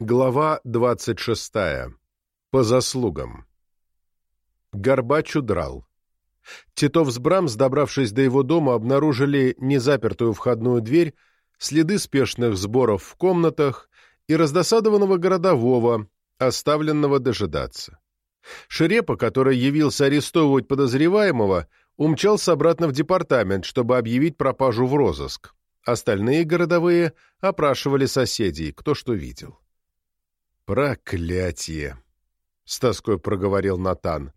Глава 26. По заслугам. Горбач удрал. Титов с Брамс, добравшись до его дома, обнаружили незапертую входную дверь, следы спешных сборов в комнатах и раздосадованного городового, оставленного дожидаться. Шерепа, который явился арестовывать подозреваемого, умчался обратно в департамент, чтобы объявить пропажу в розыск. Остальные городовые опрашивали соседей, кто что видел. «Проклятие!» — с тоской проговорил Натан.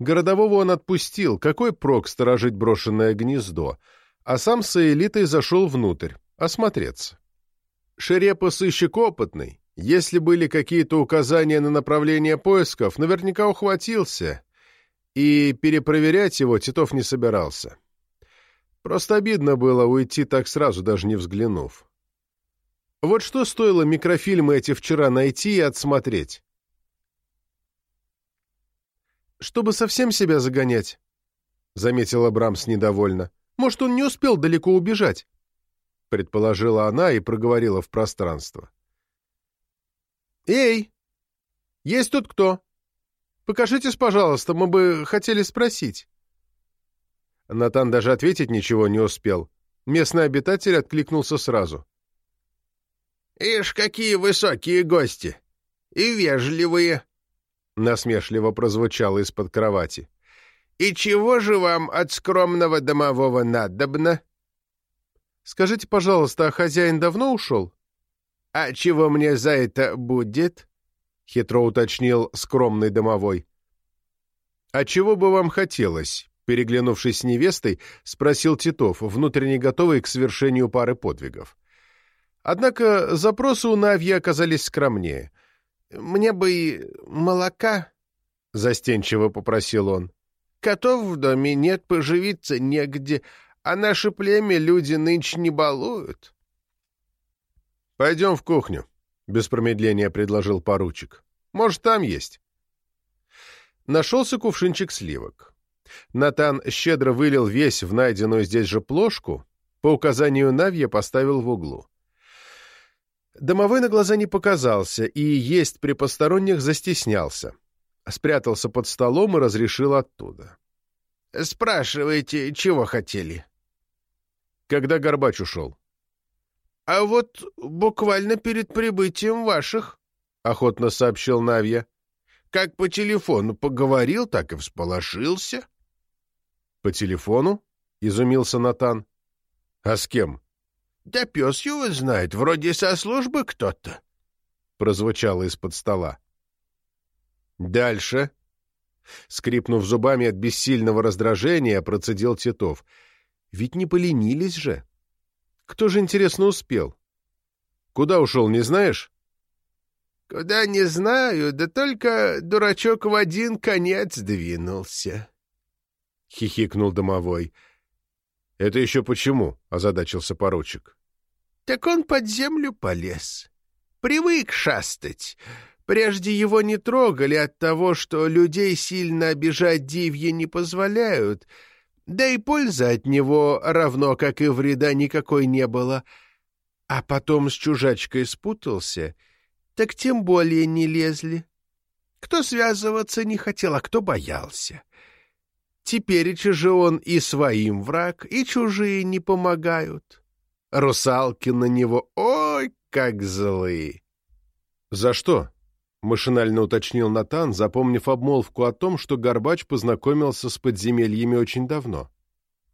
Городового он отпустил, какой прок сторожить брошенное гнездо, а сам с элитой зашел внутрь, осмотреться. Шерепа сыщик опытный, если были какие-то указания на направление поисков, наверняка ухватился, и перепроверять его Титов не собирался. Просто обидно было уйти так сразу, даже не взглянув. Вот что стоило микрофильмы эти вчера найти и отсмотреть? «Чтобы совсем себя загонять», — заметила Брамс недовольно. «Может, он не успел далеко убежать?» — предположила она и проговорила в пространство. «Эй! Есть тут кто? Покажитесь, пожалуйста, мы бы хотели спросить». Натан даже ответить ничего не успел. Местный обитатель откликнулся сразу. «Ишь, какие высокие гости! И вежливые!» Насмешливо прозвучало из-под кровати. «И чего же вам от скромного домового надобно?» «Скажите, пожалуйста, а хозяин давно ушел?» «А чего мне за это будет?» — хитро уточнил скромный домовой. «А чего бы вам хотелось?» — переглянувшись с невестой, спросил Титов, внутренне готовый к совершению пары подвигов. Однако запросы у Навьи оказались скромнее. «Мне бы и молока», — застенчиво попросил он. «Котов в доме нет, поживиться негде, а наше племя люди нынче не балуют». «Пойдем в кухню», — без промедления предложил поручик. «Может, там есть». Нашелся кувшинчик сливок. Натан щедро вылил весь в найденную здесь же плошку, по указанию Навья поставил в углу. Домовой на глаза не показался и есть при посторонних застеснялся. Спрятался под столом и разрешил оттуда. — Спрашивайте, чего хотели? — Когда Горбач ушел? — А вот буквально перед прибытием ваших, — охотно сообщил Навья. — Как по телефону поговорил, так и всполошился. — По телефону? — изумился Натан. — А с кем? Да пес его знает, вроде со службы кто-то. Прозвучало из-под стола. Дальше. Скрипнув зубами от бессильного раздражения, процедил Титов. Ведь не поленились же. Кто же, интересно, успел? Куда ушел, не знаешь? Куда не знаю, да только дурачок в один конец двинулся. Хихикнул домовой. «Это еще почему?» — озадачился поручик. «Так он под землю полез. Привык шастать. Прежде его не трогали от того, что людей сильно обижать дивьи не позволяют, да и пользы от него, равно как и вреда, никакой не было. А потом с чужачкой спутался, так тем более не лезли. Кто связываться не хотел, а кто боялся». Теперь же он и своим враг, и чужие не помогают. Русалки на него ой, как злые. — За что? — машинально уточнил Натан, запомнив обмолвку о том, что Горбач познакомился с подземельями очень давно.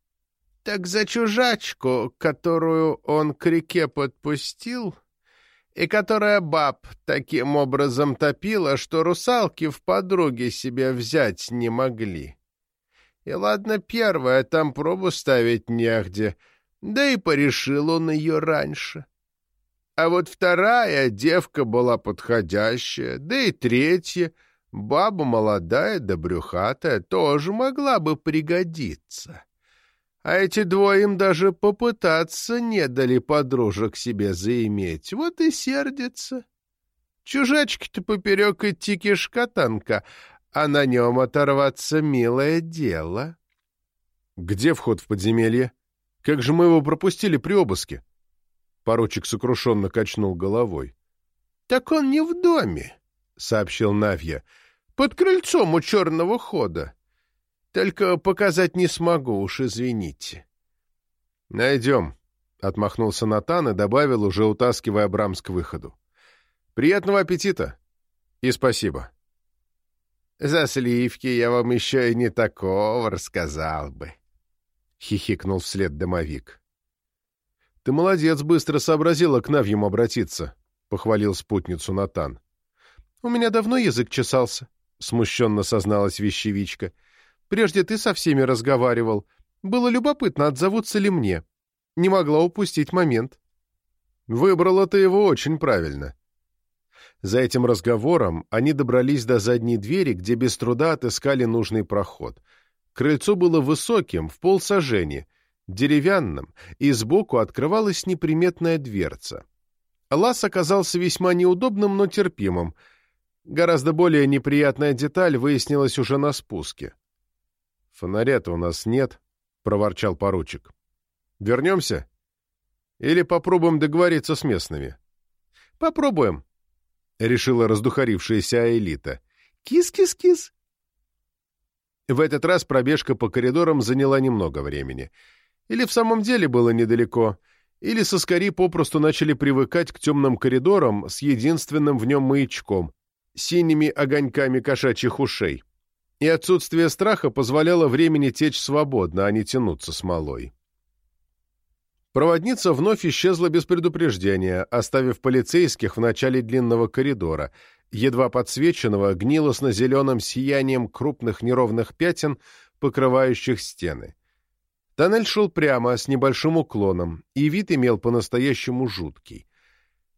— Так за чужачку, которую он к реке подпустил, и которая баб таким образом топила, что русалки в подруге себя взять не могли. — и ладно первая, там пробу ставить негде, да и порешил он ее раньше. А вот вторая девка была подходящая, да и третья, баба молодая да брюхатая, тоже могла бы пригодиться. А эти двое им даже попытаться не дали подружек себе заиметь, вот и сердится. Чужачки-то поперек идти кишка танка, а на нем оторваться милое дело. Где вход в подземелье? Как же мы его пропустили при обыске? Поручик сокрушенно качнул головой. «Так он не в доме», — сообщил Навья. «Под крыльцом у черного хода. Только показать не смогу, уж извините». «Найдем», — отмахнулся Натан и добавил, уже утаскивая Брамс к выходу. «Приятного аппетита и спасибо». «За сливки я вам еще и не такого рассказал бы», — хихикнул вслед домовик. «Ты молодец, быстро сообразила к Навьям обратиться», — похвалил спутницу Натан. «У меня давно язык чесался», — смущенно созналась вещевичка. «Прежде ты со всеми разговаривал. Было любопытно, отзовутся ли мне. Не могла упустить момент». «Выбрала ты его очень правильно». За этим разговором они добрались до задней двери, где без труда отыскали нужный проход. Крыльцо было высоким, в полсажени, деревянным, и сбоку открывалась неприметная дверца. Лаз оказался весьма неудобным, но терпимым. Гораздо более неприятная деталь выяснилась уже на спуске. «Фонаря-то у нас нет», — проворчал поручик. «Вернемся? Или попробуем договориться с местными?» «Попробуем», — решила раздухарившаяся Аэлита. «Кис-кис-кис!» В этот раз пробежка по коридорам заняла немного времени. Или в самом деле было недалеко, или соскари попросту начали привыкать к темным коридорам с единственным в нем маячком — синими огоньками кошачьих ушей и отсутствие страха позволяло времени течь свободно, а не тянуться смолой. Проводница вновь исчезла без предупреждения, оставив полицейских в начале длинного коридора, едва подсвеченного гнилостно-зеленым сиянием крупных неровных пятен, покрывающих стены. Тоннель шел прямо, с небольшим уклоном, и вид имел по-настоящему жуткий.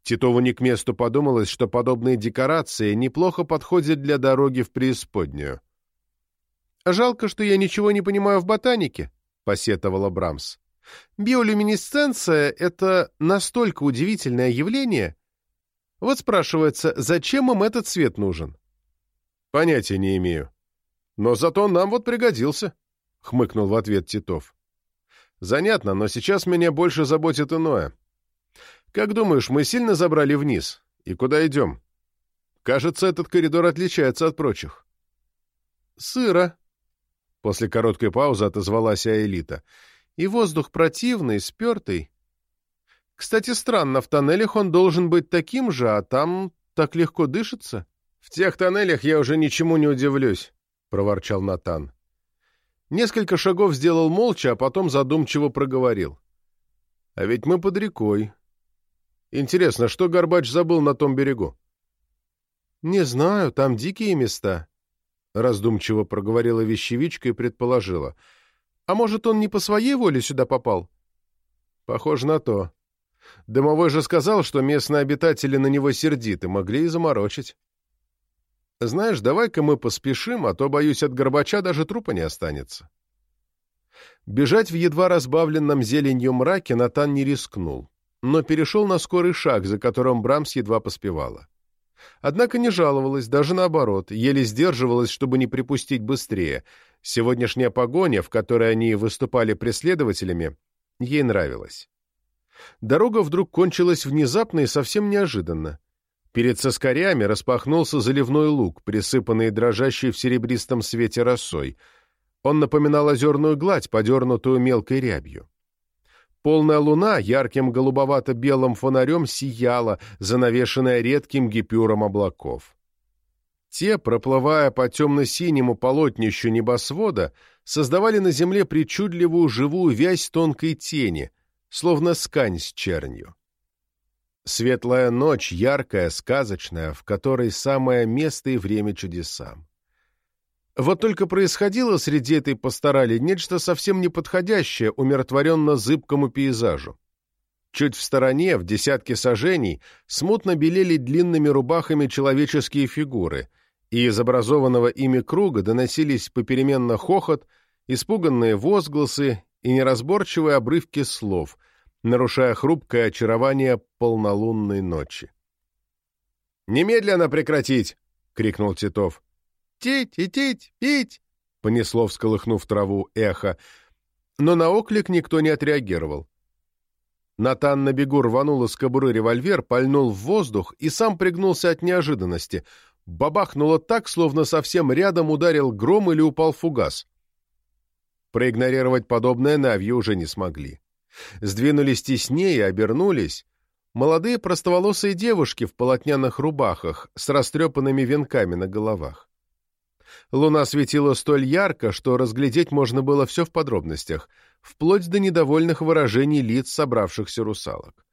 Титову не к месту подумалось, что подобные декорации неплохо подходят для дороги в преисподнюю. «Жалко, что я ничего не понимаю в ботанике», — посетовала Брамс. «Биолюминесценция — это настолько удивительное явление. Вот спрашивается, зачем им этот цвет нужен?» «Понятия не имею. Но зато нам вот пригодился», — хмыкнул в ответ Титов. «Занятно, но сейчас меня больше заботит иное. Как думаешь, мы сильно забрали вниз? И куда идем? Кажется, этот коридор отличается от прочих». «Сыро», После короткой паузы отозвалась Аэлита. «И воздух противный, спертый. Кстати, странно, в тоннелях он должен быть таким же, а там так легко дышится». «В тех тоннелях я уже ничему не удивлюсь», — проворчал Натан. Несколько шагов сделал молча, а потом задумчиво проговорил. «А ведь мы под рекой. Интересно, что Горбач забыл на том берегу?» «Не знаю, там дикие места». — раздумчиво проговорила вещевичка и предположила. «А может, он не по своей воле сюда попал?» «Похоже на то. Дымовой же сказал, что местные обитатели на него сердиты, могли и заморочить. Знаешь, давай-ка мы поспешим, а то, боюсь, от Горбача даже трупа не останется». Бежать в едва разбавленном зеленью мраке Натан не рискнул, но перешел на скорый шаг, за которым Брамс едва поспевала. Однако не жаловалась, даже наоборот, еле сдерживалась, чтобы не припустить быстрее. Сегодняшняя погоня, в которой они выступали преследователями, ей нравилась. Дорога вдруг кончилась внезапно и совсем неожиданно. Перед соскорями распахнулся заливной луг, присыпанный дрожащей в серебристом свете росой. Он напоминал озерную гладь, подернутую мелкой рябью. Полная луна ярким голубовато-белым фонарем сияла, занавешенная редким гипюром облаков. Те, проплывая по темно-синему полотнищу небосвода, создавали на земле причудливую живую вязь тонкой тени, словно скань с чернью. Светлая ночь, яркая, сказочная, в которой самое место и время чудесам. Вот только происходило среди этой пасторали нечто совсем неподходящее умиротворенно-зыбкому пейзажу. Чуть в стороне, в десятке сажений, смутно белели длинными рубахами человеческие фигуры, и из образованного ими круга доносились попеременно хохот, испуганные возгласы и неразборчивые обрывки слов, нарушая хрупкое очарование полнолунной ночи. «Немедленно прекратить!» — крикнул Титов. «Тить, и тить, пить!» — понесло, всколыхнув траву, эхо. Но на оклик никто не отреагировал. Натан на бегу рванул из кобуры револьвер, пальнул в воздух и сам пригнулся от неожиданности. Бабахнуло так, словно совсем рядом ударил гром или упал фугас. Проигнорировать подобное Навьи уже не смогли. Сдвинулись теснее, обернулись. Молодые простоволосые девушки в полотняных рубахах с растрепанными венками на головах. Луна светила столь ярко, что разглядеть можно было все в подробностях, вплоть до недовольных выражений лиц собравшихся русалок.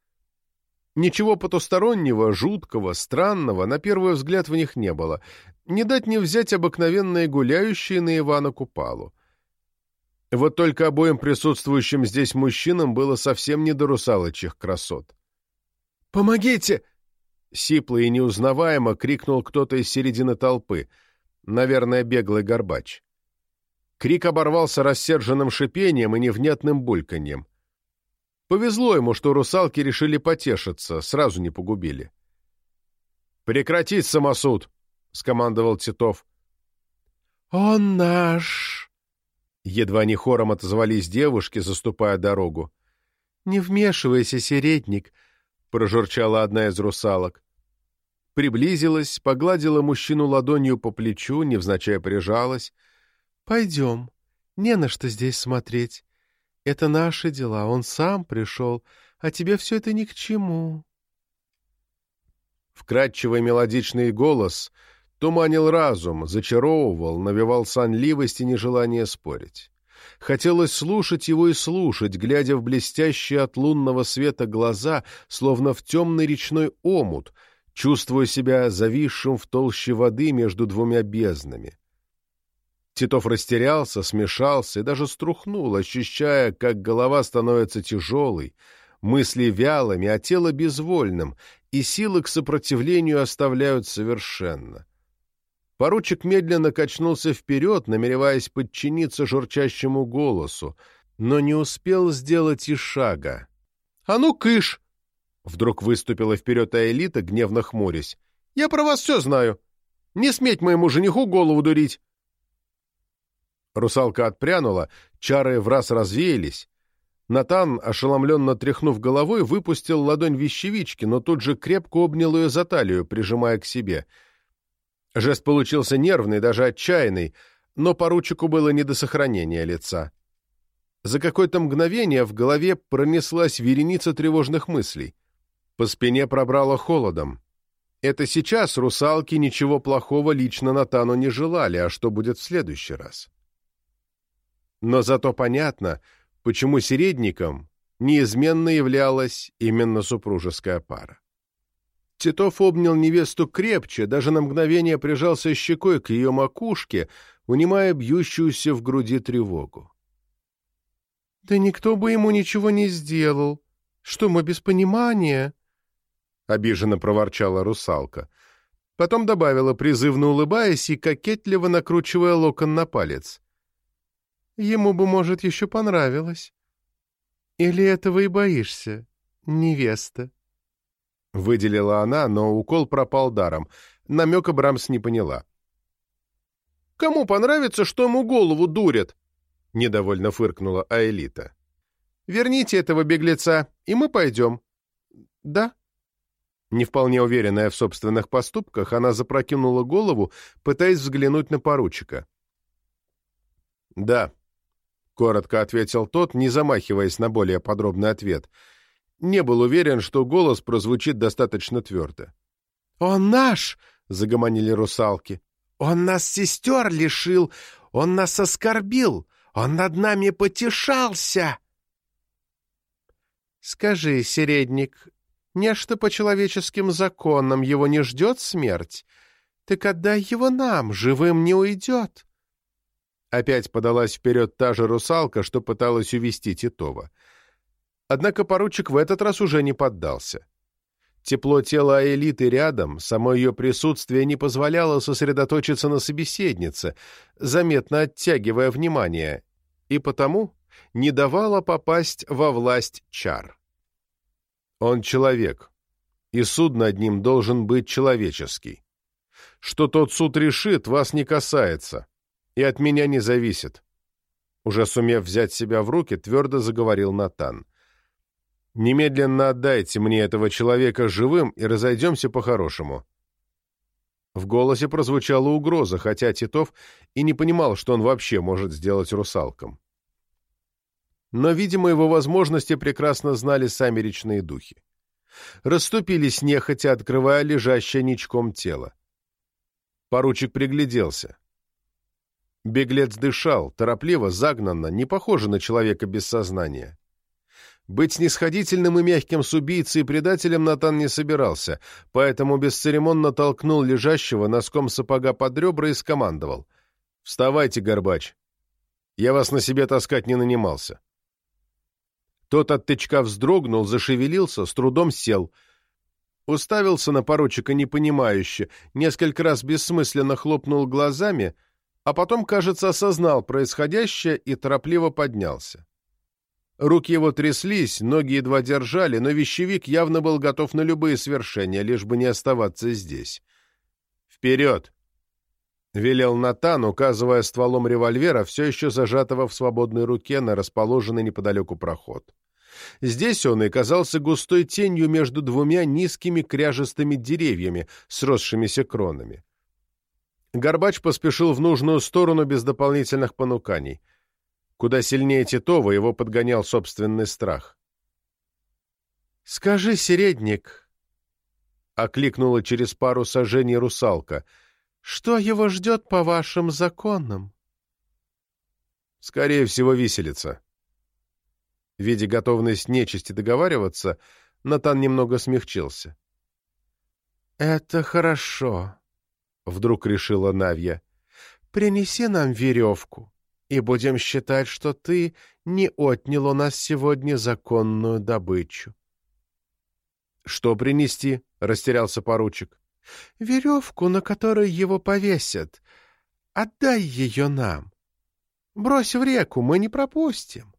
Ничего потустороннего, жуткого, странного на первый взгляд в них не было. Не дать не взять обыкновенные гуляющие на Ивана Купалу. Вот только обоим присутствующим здесь мужчинам было совсем не до русалочьих красот. «Помогите!» — сипло и неузнаваемо крикнул кто-то из середины толпы — Наверное, беглый горбач. Крик оборвался рассерженным шипением и невнятным бульканьем. Повезло ему, что русалки решили потешиться, сразу не погубили. «Прекратить самосуд!» — скомандовал Титов. «Он наш!» Едва не хором отозвались девушки, заступая дорогу. «Не вмешивайся, середник!» — прожурчала одна из русалок приблизилась, погладила мужчину ладонью по плечу, невзначай прижалась. «Пойдем. Не на что здесь смотреть. Это наши дела, он сам пришел, а тебе все это ни к чему». Вкрадчивый мелодичный голос туманил разум, зачаровывал, навевал сонливость и нежелание спорить. Хотелось слушать его и слушать, глядя в блестящие от лунного света глаза, словно в темный речной омут — чувствуя себя зависшим в толще воды между двумя безднами. Титов растерялся, смешался и даже струхнул, ощущая, как голова становится тяжелой, мысли вялыми, а тело безвольным, и силы к сопротивлению оставляют совершенно. Поручик медленно качнулся вперед, намереваясь подчиниться журчащему голосу, но не успел сделать и шага. «А ну, кыш!» Вдруг выступила вперед Аэлита, гневно хмурясь. «Я про вас все знаю. Не сметь моему жениху голову дурить!» Русалка отпрянула, чары в раз развеялись. Натан, ошеломленно тряхнув головой, выпустил ладонь вещевички, но тут же крепко обнял ее за талию, прижимая к себе. Жест получился нервный, даже отчаянный, но поручику было не до сохранения лица. За какое-то мгновение в голове пронеслась вереница тревожных мыслей. По спине пробрало холодом. Это сейчас русалки ничего плохого лично Натану не желали, а что будет в следующий раз? Но зато понятно, почему середником неизменно являлась именно супружеская пара. Титов обнял невесту крепче, даже на мгновение прижался щекой к ее макушке, унимая бьющуюся в груди тревогу. «Да никто бы ему ничего не сделал. Что мы без понимания?» — обиженно проворчала русалка. Потом добавила, призывно улыбаясь и кокетливо накручивая локон на палец. «Ему бы, может, еще понравилось. Или этого и боишься, невеста?» Выделила она, но укол пропал даром. Намека Брамс не поняла. «Кому понравится, что ему голову дурят?» — недовольно фыркнула Аэлита. «Верните этого беглеца, и мы пойдем». «Да?» Не вполне уверенная в собственных поступках, она запрокинула голову, пытаясь взглянуть на поручика. «Да», — коротко ответил тот, не замахиваясь на более подробный ответ. Не был уверен, что голос прозвучит достаточно твердо. «Он наш!» — загомонили русалки. «Он нас сестер лишил! Он нас оскорбил! Он над нами потешался!» «Скажи, середник, Нечто по человеческим законам его не ждет смерть. Так отдай его нам, живым не уйдет. Опять подалась вперед та же русалка, что пыталась увести Титова. Однако поручик в этот раз уже не поддался. Тепло тела элиты рядом, само ее присутствие не позволяло сосредоточиться на собеседнице, заметно оттягивая внимание, и потому не давало попасть во власть чар. Он человек, и суд над ним должен быть человеческий. Что тот суд решит, вас не касается, и от меня не зависит. Уже сумев взять себя в руки, твердо заговорил Натан. Немедленно отдайте мне этого человека живым и разойдемся по-хорошему. В голосе прозвучала угроза, хотя Титов и не понимал, что он вообще может сделать русалкам. Но, видимо, его возможности прекрасно знали сами речные духи. Расступились нехотя, открывая лежащее ничком тело. Поручик пригляделся. Беглец дышал, торопливо, загнанно, не похоже на человека без сознания. Быть снисходительным и мягким с убийцей и предателем Натан не собирался, поэтому бесцеремонно толкнул лежащего носком сапога под ребра и скомандовал. «Вставайте, Горбач! Я вас на себе таскать не нанимался!» Тот от тычка вздрогнул, зашевелился, с трудом сел. Уставился на поручика непонимающе, несколько раз бессмысленно хлопнул глазами, а потом, кажется, осознал происходящее и торопливо поднялся. Руки его тряслись, ноги едва держали, но вещевик явно был готов на любые свершения, лишь бы не оставаться здесь. «Вперед!» — велел Натан, указывая стволом револьвера, все еще зажатого в свободной руке на расположенный неподалеку проход. Здесь он и казался густой тенью между двумя низкими кряжестыми деревьями, сросшимися кронами. Горбач поспешил в нужную сторону без дополнительных понуканий. Куда сильнее Титова его подгонял собственный страх. «Скажи, середник», — окликнула через пару сажений русалка, — «что его ждет по вашим законам?» «Скорее всего, виселица». Видя готовность нечисти договариваться, Натан немного смягчился. «Это хорошо», — вдруг решила Навья. «Принеси нам веревку и будем считать, что ты не отнял у нас сегодня законную добычу. — Что принести? — растерялся поручик. — Веревку, на которой его повесят. Отдай ее нам. Брось в реку, мы не пропустим.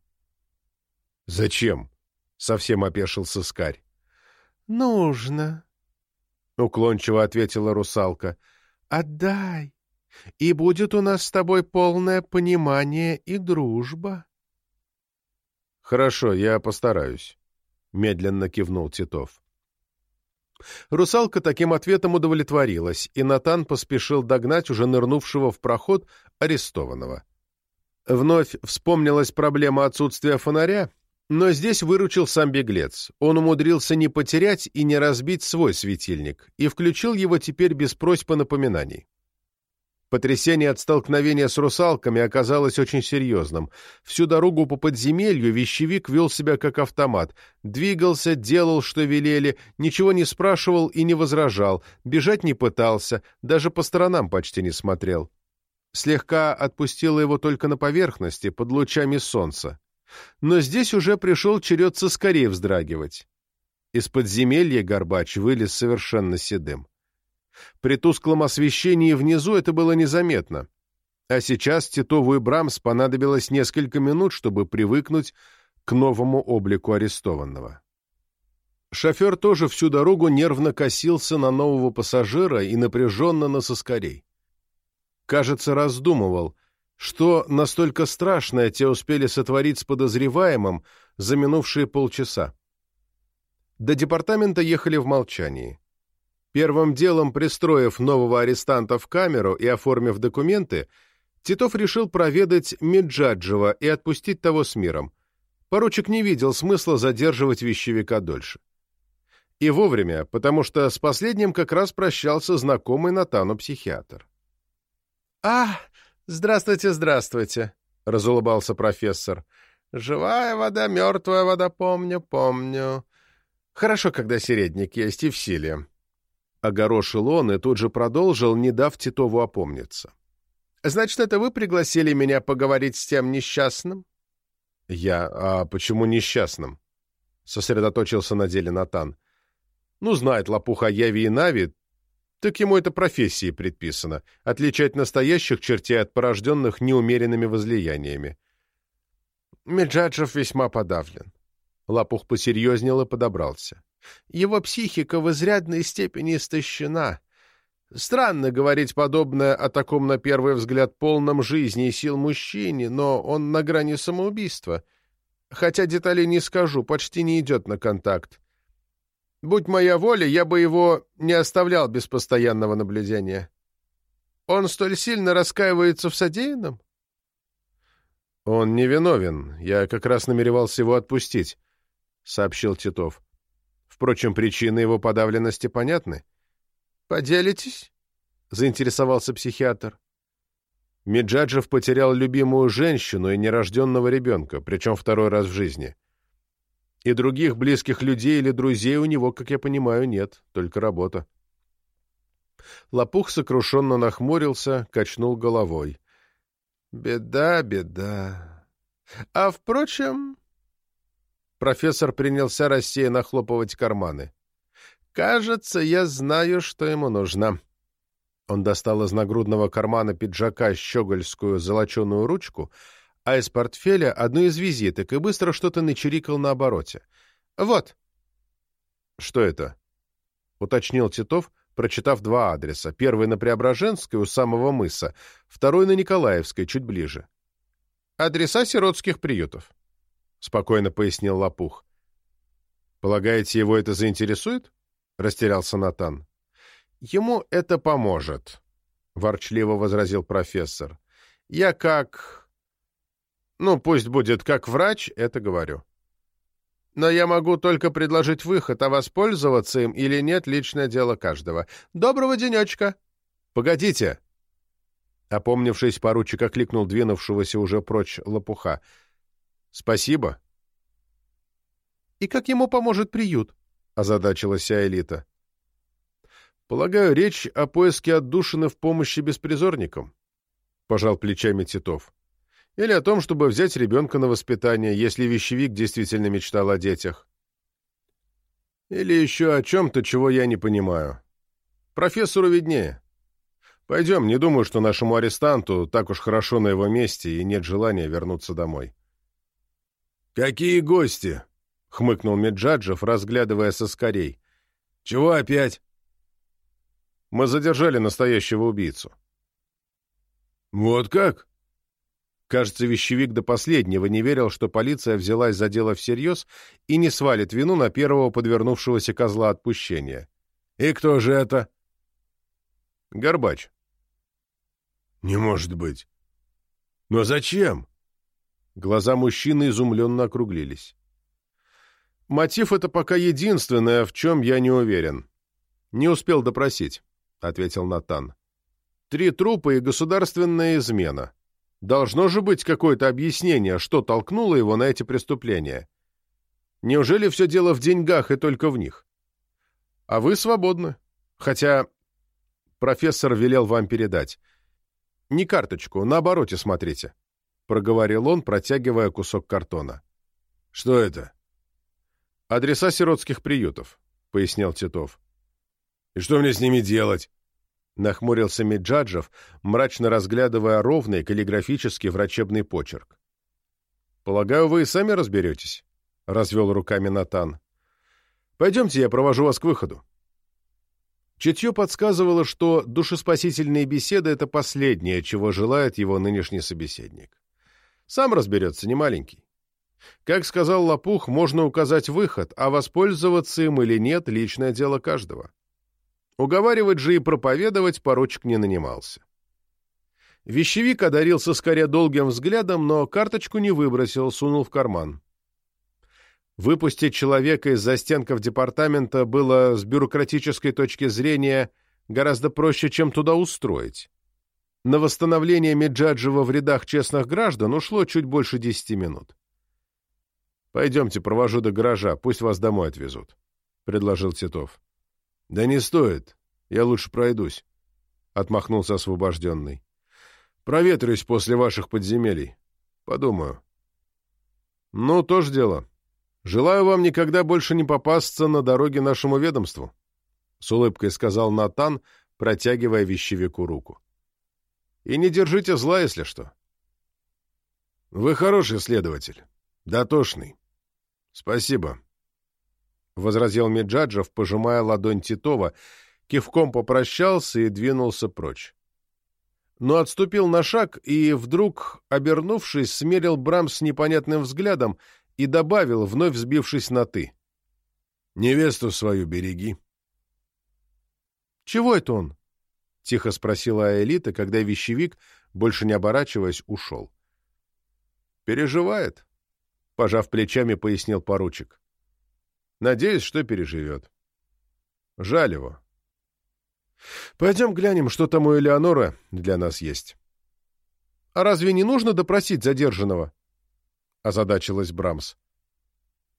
— Зачем? — совсем опешился Скарь. — Нужно, — уклончиво ответила русалка. — Отдай и будет у нас с тобой полное понимание и дружба. — Хорошо, я постараюсь, — медленно кивнул Титов. Русалка таким ответом удовлетворилась, и Натан поспешил догнать уже нырнувшего в проход арестованного. Вновь вспомнилась проблема отсутствия фонаря, но здесь выручил сам беглец. Он умудрился не потерять и не разбить свой светильник, и включил его теперь без просьб и напоминаний. Потрясение от столкновения с русалками оказалось очень серьезным. Всю дорогу по подземелью вещевик вел себя как автомат. Двигался, делал, что велели, ничего не спрашивал и не возражал, бежать не пытался, даже по сторонам почти не смотрел. Слегка отпустило его только на поверхности, под лучами солнца. Но здесь уже пришел черед соскорее вздрагивать. Из подземелья Горбач вылез совершенно седым. При тусклом освещении внизу это было незаметно. А сейчас Титову и Брамс понадобилось несколько минут, чтобы привыкнуть к новому облику арестованного. Шофер тоже всю дорогу нервно косился на нового пассажира и напряженно на соскорей. Кажется, раздумывал, что настолько страшное те успели сотворить с подозреваемым за минувшие полчаса. До департамента ехали в молчании. Первым делом, пристроив нового арестанта в камеру и оформив документы, Титов решил проведать Меджаджева и отпустить того с миром. Поручик не видел смысла задерживать вещевика дольше. И вовремя, потому что с последним как раз прощался знакомый Натану психиатр. «А, здравствуйте, здравствуйте», — разулыбался профессор. «Живая вода, мертвая вода, помню, помню. Хорошо, когда середник есть и в силе. Огорошил он и тут же продолжил, не дав Титову опомниться. «Значит, это вы пригласили меня поговорить с тем несчастным?» «Я... А почему несчастным?» — сосредоточился на деле Натан. «Ну, знает лопуха Яви и Нави, так ему это профессии предписано — отличать настоящих чертей от порожденных неумеренными возлияниями». Меджаджев весьма подавлен. Лопух посерьезнел и подобрался. Его психика в изрядной степени истощена. Странно говорить подобное о таком, на первый взгляд, полном жизни и сил мужчине, но он на грани самоубийства. хотя деталей не скажу, почти не идет на контакт. Будь моя воля, я бы его не оставлял без постоянного наблюдения. Он столь сильно раскаивается в содеянном? Он невиновен. Я как раз намеревался его отпустить, — сообщил Титов. Впрочем, причины его подавленности понятны. Поделитесь? — заинтересовался психиатр. Меджаджев потерял любимую женщину и нерожденного ребенка, причем второй раз в жизни. И других близких людей или друзей у него, как я понимаю, нет, только работа. Лопух сокрушенно нахмурился, качнул головой. «Беда, беда. А, впрочем...» Профессор принялся рассеянно хлопывать карманы. «Кажется, я знаю, что ему нужно». Он достал из нагрудного кармана пиджака щегольскую золоченую ручку, а из портфеля одну из визиток и быстро что-то начерикал на обороте. «Вот». «Что это?» — уточнил Титов, прочитав два адреса. Первый на Преображенской, у самого мыса, второй на Николаевской, чуть ближе. «Адреса сиротских приютов», — спокойно пояснил Лопух. «Полагаете, его это заинтересует?» — растерялся Натан. Ему это поможет, — ворчливо возразил профессор. Я как... Ну, пусть будет как врач, это говорю. Но я могу только предложить выход, а воспользоваться им или нет — личное дело каждого. Доброго денечка! Погодите! Опомнившись, поручик окликнул двинувшегося уже прочь лопуха. Спасибо. И как ему поможет приют? — озадачилась Аэлита. Полагаю, речь о поиске отдушины в помощи беспризорникам, — пожал плечами Титов. Или о том, чтобы взять ребенка на воспитание, если вещевик действительно мечтал о детях. Или еще о чем-то, чего я не понимаю. Профессору виднее. Пойдем, не думаю, что нашему арестанту так уж хорошо на его месте и нет желания вернуться домой. «Какие гости?» — хмыкнул Меджаджев, разглядывая соскорей. «Чего опять?» Мы задержали настоящего убийцу. Вот как? Кажется, вещевик до последнего не верил, что полиция взялась за дело всерьез и не свалит вину на первого подвернувшегося козла отпущения. И кто же это? Горбач. Не может быть. Но зачем? Глаза мужчины изумленно округлились. Мотив — это пока единственное, в чем я не уверен. Не успел допросить. — ответил Натан. «Три трупа и государственная измена. Должно же быть какое-то объяснение, что толкнуло его на эти преступления. Неужели все дело в деньгах и только в них? А вы свободны. Хотя профессор велел вам передать. Не карточку, на обороте смотрите», — проговорил он, протягивая кусок картона. «Что это?» «Адреса сиротских приютов», — пояснил Титов. И что мне с ними делать?» Нахмурился Меджаджев, мрачно разглядывая ровный каллиграфический врачебный почерк. «Полагаю, вы и сами разберетесь», — развел руками Натан. «Пойдемте, я провожу вас к выходу». Чутье подсказывало, что душеспасительные беседы — это последнее, чего желает его нынешний собеседник. Сам разберется, не маленький. Как сказал Лопух, можно указать выход, а воспользоваться им или нет — личное дело каждого. Уговаривать же и проповедовать поручик не нанимался. Вещевик одарился скорее долгим взглядом, но карточку не выбросил, сунул в карман. Выпустить человека из застенков департамента было с бюрократической точки зрения гораздо проще, чем туда устроить. На восстановление Меджаджева в рядах честных граждан ушло чуть больше десяти минут. «Пойдемте, провожу до гаража, пусть вас домой отвезут», — предложил Титов. «Да не стоит. Я лучше пройдусь», — отмахнулся освобожденный. «Проветрюсь после ваших подземелий. Подумаю». «Ну, то ж дело. Желаю вам никогда больше не попасться на дороге нашему ведомству», — с улыбкой сказал Натан, протягивая вещевику руку. «И не держите зла, если что». «Вы хороший следователь. Дотошный. Спасибо». — возразил Меджаджев, пожимая ладонь Титова, кивком попрощался и двинулся прочь. Но отступил на шаг и, вдруг, обернувшись, смерил Брамс непонятным взглядом и добавил, вновь взбившись на «ты». «Невесту свою береги». «Чего это он?» — тихо спросила Аэлита, когда вещевик, больше не оборачиваясь, ушел. «Переживает», — пожав плечами, пояснил поручик. «Надеюсь, что переживет. Жаль его. Пойдем глянем, что там у Элеонора для нас есть». «А разве не нужно допросить задержанного?» — озадачилась Брамс.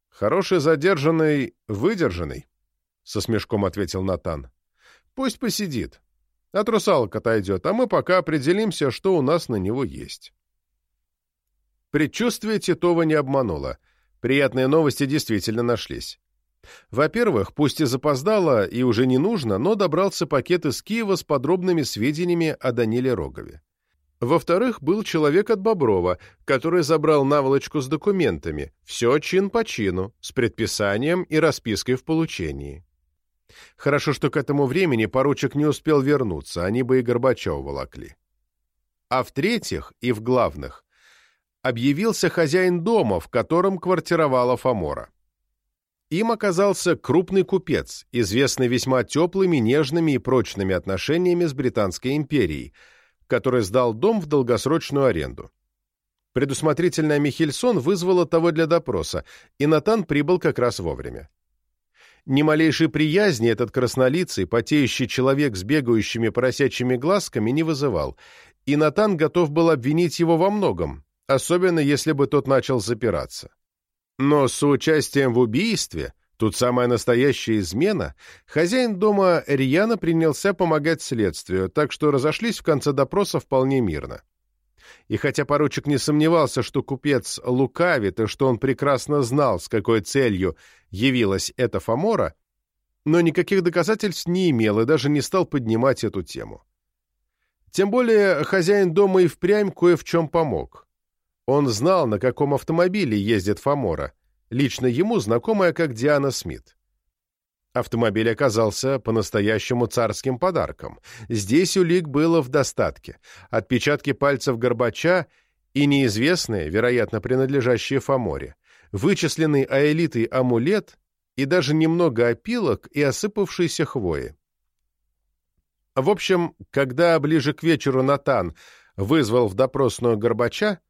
«Хороший задержанный — выдержанный», — со смешком ответил Натан. «Пусть посидит. От русалок отойдет, а мы пока определимся, что у нас на него есть». Предчувствие Титова не обмануло. Приятные новости действительно нашлись. Во-первых, пусть и запоздало, и уже не нужно, но добрался пакет из Киева с подробными сведениями о Даниле Рогове. Во-вторых, был человек от Боброва, который забрал наволочку с документами, все чин по чину, с предписанием и распиской в получении. Хорошо, что к этому времени поручик не успел вернуться, они бы и Горбачева волокли. А в-третьих, и в главных, объявился хозяин дома, в котором квартировала Фомора. Им оказался крупный купец, известный весьма теплыми, нежными и прочными отношениями с Британской империей, который сдал дом в долгосрочную аренду. Предусмотрительная Михельсон вызвала того для допроса, и Натан прибыл как раз вовремя. Ни малейшей приязни этот краснолицый, потеющий человек с бегающими поросячьими глазками не вызывал, и Натан готов был обвинить его во многом, особенно если бы тот начал запираться. Но с участием в убийстве, тут самая настоящая измена, хозяин дома рьяно принялся помогать следствию, так что разошлись в конце допроса вполне мирно. И хотя поручик не сомневался, что купец лукавит и что он прекрасно знал, с какой целью явилась эта Фомора, но никаких доказательств не имел и даже не стал поднимать эту тему. Тем более хозяин дома и впрямь кое в чем помог. Он знал, на каком автомобиле ездит Фомора, лично ему знакомая как Диана Смит. Автомобиль оказался по-настоящему царским подарком. Здесь улик было в достатке. Отпечатки пальцев Горбача и неизвестные, вероятно, принадлежащие Фоморе, вычисленный аэлитой амулет и даже немного опилок и осыпавшейся хвои. В общем, когда ближе к вечеру Натан вызвал в допросную Горбача,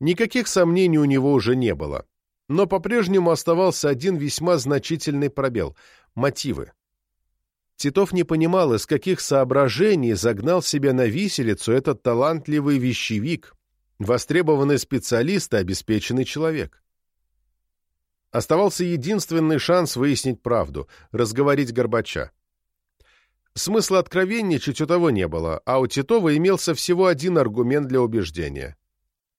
Никаких сомнений у него уже не было. Но по-прежнему оставался один весьма значительный пробел — мотивы. Титов не понимал, из каких соображений загнал себя на виселицу этот талантливый вещевик, востребованный специалист и обеспеченный человек. Оставался единственный шанс выяснить правду — разговорить Горбача. Смысла откровенничать у того не было, а у Титова имелся всего один аргумент для убеждения.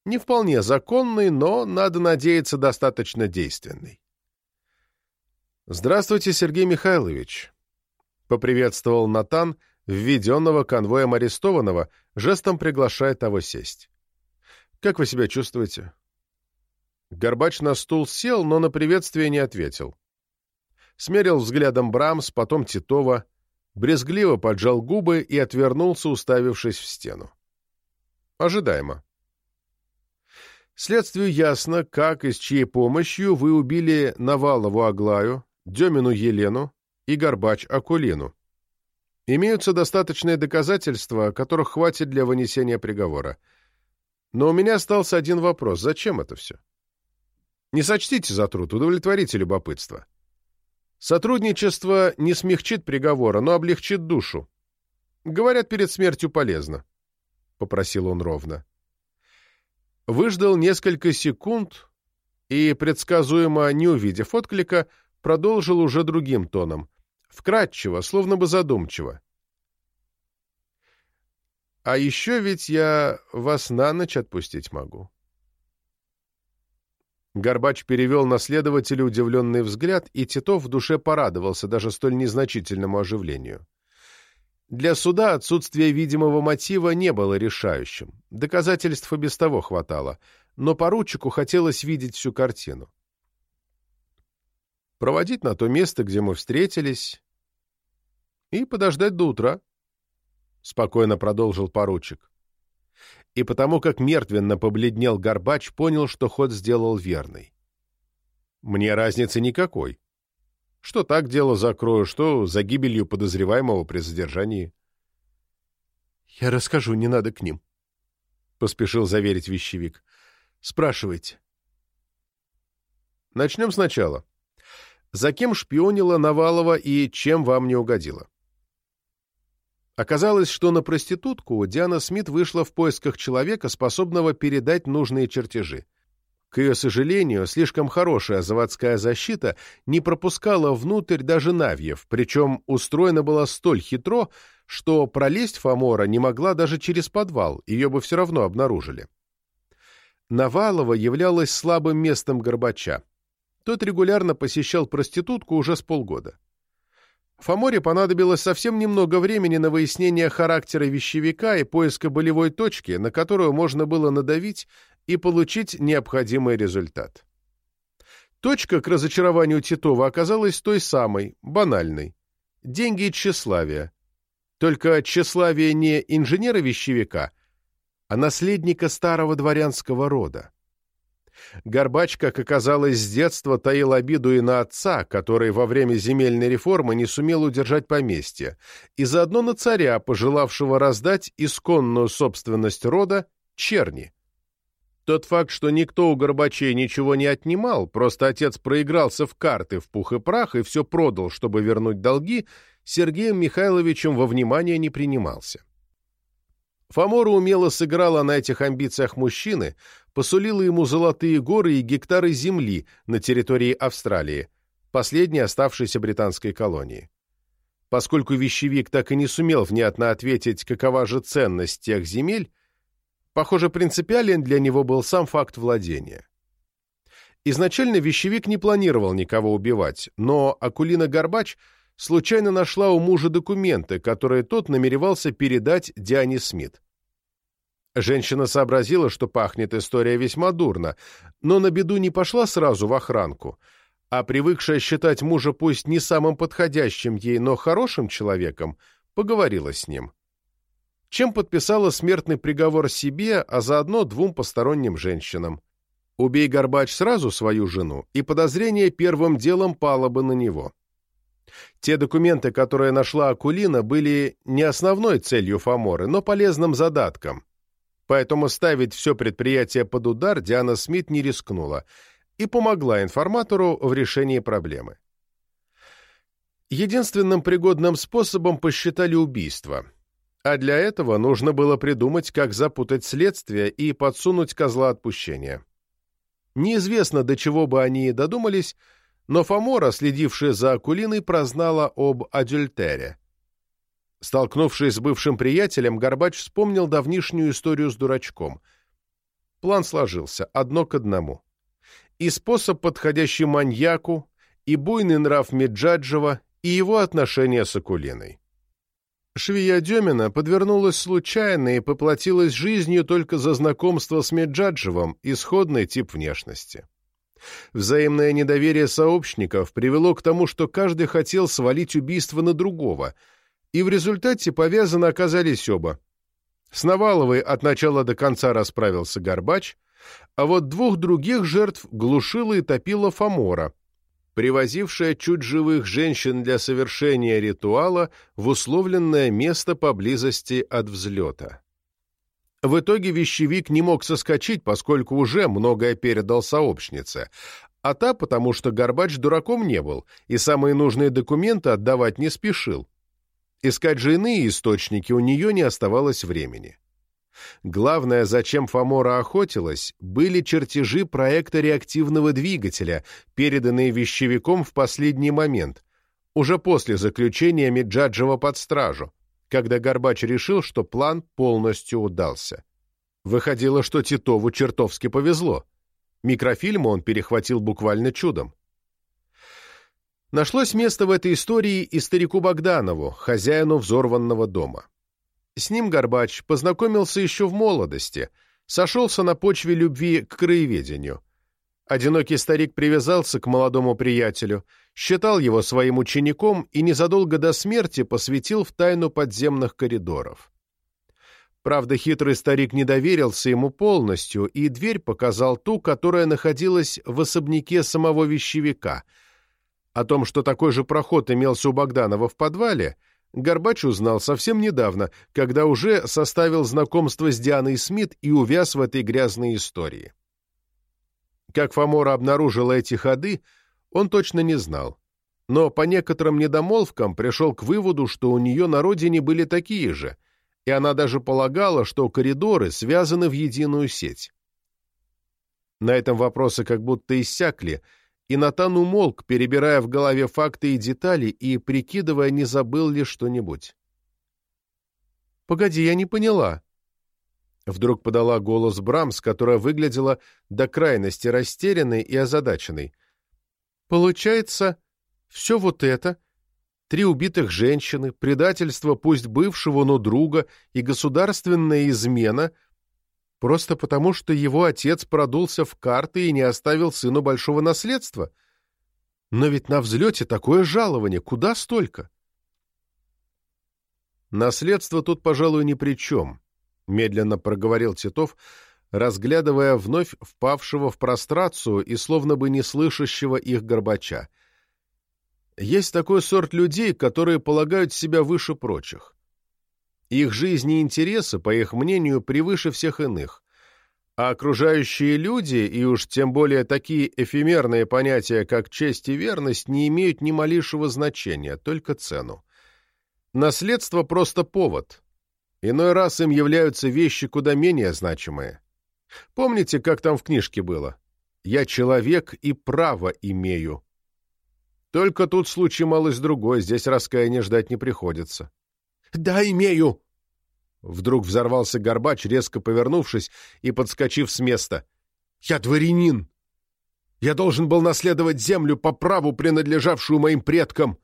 Не вполне законный, но, надо надеяться, достаточно действенный. «Здравствуйте, Сергей Михайлович», — поприветствовал Натан, введенного конвоем арестованного, жестом приглашая того сесть. «Как вы себя чувствуете?» Горбач на стул сел, но на приветствие не ответил. Смерил взглядом Брамс, потом Титова, брезгливо поджал губы и отвернулся, уставившись в стену. Ожидаемо. Следствию ясно, как и с чьей помощью вы убили Навалову Аглаю, Демину Елену и Горбач Акулину. Имеются достаточные доказательства, которых хватит для вынесения приговора. Но у меня остался один вопрос. Зачем это все? Не сочтите за труд, удовлетворите любопытство. Сотрудничество не смягчит приговора, но облегчит душу. Говорят, перед смертью полезно, — попросил он ровно выждал несколько секунд и, предсказуемо не увидев отклика, продолжил уже другим тоном, вкратчиво, словно бы задумчиво. «А еще ведь я вас на ночь отпустить могу». Горбач перевел на следователя удивленный взгляд, и Титов в душе порадовался даже столь незначительному оживлению. Для суда отсутствие видимого мотива не было решающим, доказательств и без того хватало, но поручику хотелось видеть всю картину. Проводить на то место, где мы встретились, и подождать до утра, — спокойно продолжил поручик. И потому как мертвенно побледнел Горбач, понял, что ход сделал верный. Мне разницы никакой. Что так дело закрою, что за гибелью подозреваемого при задержании. «Я расскажу, не надо к ним», — поспешил заверить вещевик. «Спрашивайте». Начнем сначала. За кем шпионила Навалова и чем вам не угодила? Оказалось, что на проститутку Диана Смит вышла в поисках человека, способного передать нужные чертежи. К ее сожалению, слишком хорошая заводская защита не пропускала внутрь даже Навьев, причем устроена была столь хитро, что пролезть Фомора не могла даже через подвал, ее бы все равно обнаружили. Навалова являлась слабым местом Горбача. Тот регулярно посещал проститутку уже с полгода. Фоморе понадобилось совсем немного времени на выяснение характера вещевика и поиска болевой точки, на которую можно было надавить и получить необходимый результат. Точка к разочарованию Титова оказалась той самой, банальной. Деньги и тщеславие. Только тщеславие не инженера-вещевика, а наследника старого дворянского рода. Горбач, как оказалось, с детства таил обиду и на отца, который во время земельной реформы не сумел удержать поместье, и заодно на царя, пожелавшего раздать исконную собственность рода черни. Тот факт, что никто у Горбачей ничего не отнимал, просто отец проигрался в карты в пух и прах и все продал, чтобы вернуть долги, Сергеем Михайловичем во внимание не принимался. Фомора умело сыграла на этих амбициях мужчины, посулила ему золотые горы и гектары земли на территории Австралии, последней оставшейся британской колонии. Поскольку вещевик так и не сумел внятно ответить, какова же ценность тех земель, Похоже, принципиален для него был сам факт владения. Изначально вещевик не планировал никого убивать, но Акулина Горбач случайно нашла у мужа документы, которые тот намеревался передать Диане Смит. Женщина сообразила, что пахнет история весьма дурно, но на беду не пошла сразу в охранку, а привыкшая считать мужа пусть не самым подходящим ей, но хорошим человеком, поговорила с ним чем подписала смертный приговор себе, а заодно двум посторонним женщинам. Убей Горбач сразу свою жену, и подозрение первым делом пало бы на него. Те документы, которые нашла Акулина, были не основной целью Фоморы, но полезным задатком. Поэтому ставить все предприятие под удар Диана Смит не рискнула и помогла информатору в решении проблемы. Единственным пригодным способом посчитали убийство – а для этого нужно было придумать, как запутать следствие и подсунуть козла отпущения. Неизвестно, до чего бы они додумались, но Фомора, следившая за Акулиной, прознала об адюльтере. Столкнувшись с бывшим приятелем, Горбач вспомнил давнишнюю историю с дурачком. План сложился, одно к одному. И способ, подходящий маньяку, и буйный нрав Меджаджева, и его отношения с Акулиной. Швея Демина подвернулась случайно и поплатилась жизнью только за знакомство с Меджаджевым, исходный тип внешности. Взаимное недоверие сообщников привело к тому, что каждый хотел свалить убийство на другого, и в результате повязаны оказались оба. С Наваловой от начала до конца расправился Горбач, а вот двух других жертв глушила и топила Фомора, привозившая чуть живых женщин для совершения ритуала в условленное место поблизости от взлета. В итоге вещевик не мог соскочить, поскольку уже многое передал сообщнице, а та потому, что Горбач дураком не был и самые нужные документы отдавать не спешил. Искать же иные источники у нее не оставалось времени. Главное, зачем Фомора охотилась, были чертежи проекта реактивного двигателя, переданные вещевиком в последний момент, уже после заключения Меджаджева под стражу, когда Горбач решил, что план полностью удался. Выходило, что Титову чертовски повезло. Микрофильму он перехватил буквально чудом. Нашлось место в этой истории и старику Богданову, хозяину взорванного дома. С ним Горбач познакомился еще в молодости, сошелся на почве любви к краеведению. Одинокий старик привязался к молодому приятелю, считал его своим учеником и незадолго до смерти посвятил в тайну подземных коридоров. Правда, хитрый старик не доверился ему полностью, и дверь показал ту, которая находилась в особняке самого вещевика. О том, что такой же проход имелся у Богданова в подвале, Горбач узнал совсем недавно, когда уже составил знакомство с Дианой Смит и увяз в этой грязной истории. Как Фомора обнаружила эти ходы, он точно не знал. Но по некоторым недомолвкам пришел к выводу, что у нее на родине были такие же — и она даже полагала, что коридоры связаны в единую сеть. На этом вопросы как будто иссякли, и Натан умолк, перебирая в голове факты и детали и прикидывая, не забыл ли что-нибудь. «Погоди, я не поняла», — вдруг подала голос Брамс, которая выглядела до крайности растерянной и озадаченной. «Получается, все вот это — три убитых женщины, предательство пусть бывшего, но друга и государственная измена, просто потому что его отец продулся в карты и не оставил сыну большого наследства. Но ведь на взлете такое жалование, куда столько? Наследство тут, пожалуй, ни при чем, — медленно проговорил Титов, разглядывая вновь впавшего в прострацию и словно бы не слышащего их Горбача — есть такой сорт людей, которые полагают себя выше прочих. Их жизни и интересы, по их мнению, превыше всех иных. А окружающие люди, и уж тем более такие эфемерные понятия, как честь и верность, не имеют ни малейшего значения, только цену. Наследство просто повод. Иной раз им являются вещи куда менее значимые. Помните, как там в книжке было? «Я человек и право имею». Только тут случай малость другой, здесь раскаяния ждать не приходится. — Да, имею! Вдруг взорвался Горбач, резко повернувшись и подскочив с места. — Я дворянин! Я должен был наследовать землю по праву, принадлежавшую моим предкам.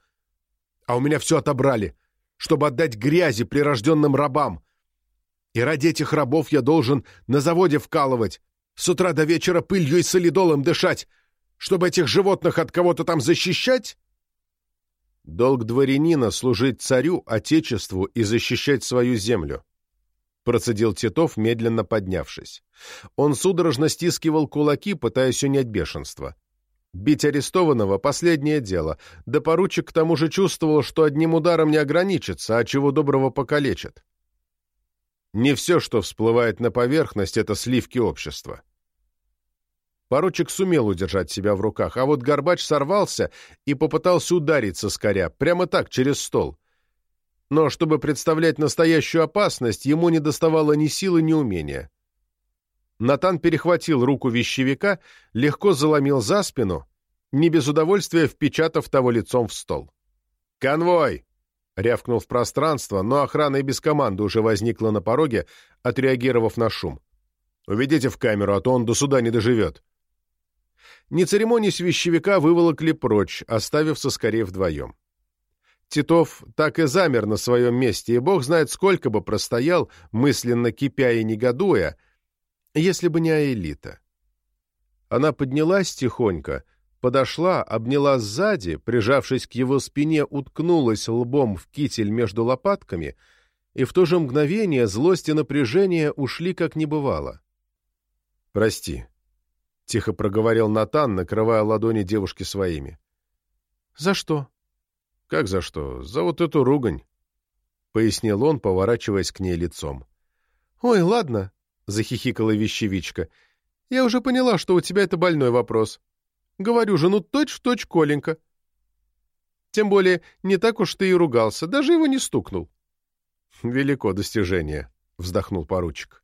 А у меня все отобрали, чтобы отдать грязи прирожденным рабам. И ради этих рабов я должен на заводе вкалывать, с утра до вечера пылью и солидолом дышать, чтобы этих животных от кого-то там защищать? Долг дворянина — служить царю, отечеству и защищать свою землю. Процедил Титов, медленно поднявшись. Он судорожно стискивал кулаки, пытаясь унять бешенство. Бить арестованного — последнее дело, да поручик к тому же чувствовал, что одним ударом не ограничится, а чего доброго покалечит. Не все, что всплывает на поверхность, — это сливки общества. Поручик сумел удержать себя в руках, а вот Горбач сорвался и попытался удариться с коря, прямо так, через стол. Но чтобы представлять настоящую опасность, ему не доставало ни силы, ни умения. Натан перехватил руку вещевика, легко заломил за спину, не без удовольствия впечатав того лицом в стол. «Конвой!» — рявкнул в пространство, но охрана и без команды уже возникла на пороге, отреагировав на шум. «Уведите в камеру, а то он до суда не доживет». Не церемонясь вещевика, выволокли прочь, оставив соскорее вдвоем. Титов так и замер на своем месте, и бог знает, сколько бы простоял, мысленно кипя и негодуя, если бы не Аэлита. Она поднялась тихонько, подошла, обняла сзади, прижавшись к его спине, уткнулась лбом в китель между лопатками, и в то же мгновение злость и напряжение ушли как не бывало. «Прости», — тихо проговорил Натан, накрывая ладони девушки своими. «За что?» «Как за что? За вот эту ругань», — пояснил он, поворачиваясь к ней лицом. «Ой, ладно», — захихикала вещевичка. «Я уже поняла, что у тебя это больной вопрос. Говорю же, ну точь-в-точь точь Коленька. Тем более, не так уж ты и ругался, даже его не стукнул». «Велико достижение», — вздохнул поручик.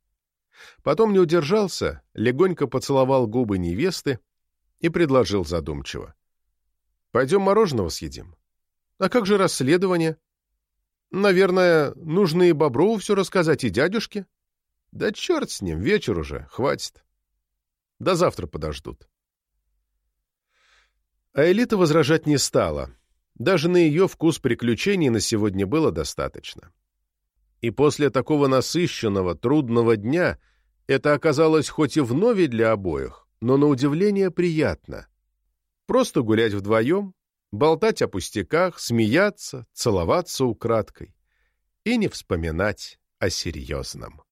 Потом не удержался, легонько поцеловал губы невесты и предложил задумчиво. «Пойдем мороженого съедим. А как же расследование? Наверное, нужно и Боброву все рассказать, и дядюшке. Да черт с ним, вечер уже, хватит. До завтра подождут». А Элита возражать не стала. Даже на ее вкус приключений на сегодня было достаточно. И после такого насыщенного, трудного дня это оказалось хоть и вновь для обоих, но на удивление приятно. Просто гулять вдвоем, болтать о пустяках, смеяться, целоваться украдкой и не вспоминать о серьезном.